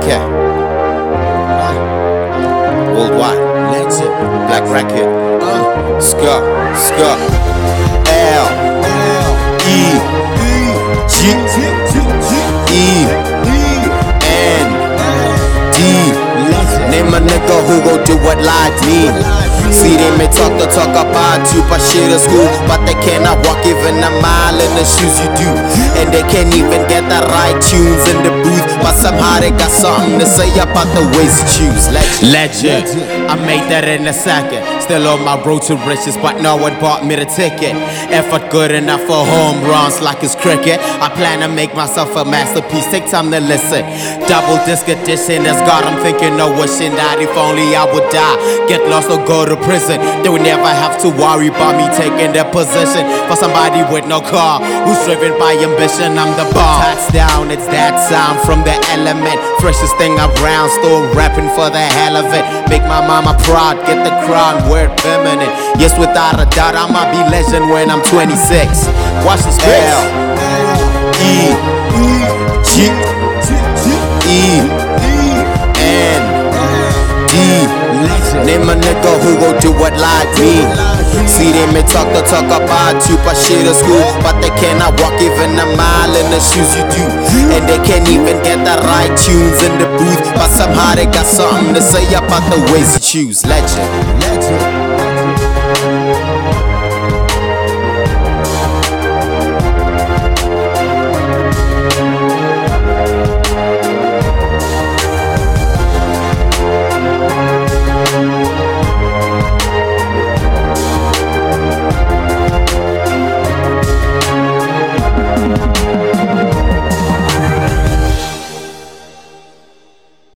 Okay. Uh, worldwide. Let's it. Black racket. Uh, ska, ska. L. L. E. E. G. E. N. D. Name a nigga who go do what lied me. See, they may talk the talk about you, but shit is cool. But they cannot walk even a mile in the shoes you do. And they can't even get the right tunes in the booth. But somehow they got something to say about the ways you choose. Legend. Legend. I made that in a second. Still on my road to riches, but no one bought me the ticket. Effort good enough for home runs like it's cricket. I plan to make myself a masterpiece. Take time to listen. Double disc edition That's God I'm thinking, of wishing that if only I would die. Get lost or go to prison. They would never have to worry about me taking their position. For somebody with no car who's driven by ambition, I'm the bomb. Touchdown, it's that sound from the element. Freshest thing around, still rapping for the hell of it. Make my mama proud, get the crown, word feminine. Yes, without a doubt, I'ma be legend when I'm 26. Watch space. L E E Name a nigga who go do what like me. See they may talk the talk about you, but shit is cool. But they cannot walk even a mile in the shoes you do. And they can't even get the right tunes in the booth. But somehow they got something to say about the ways you choose. Legend.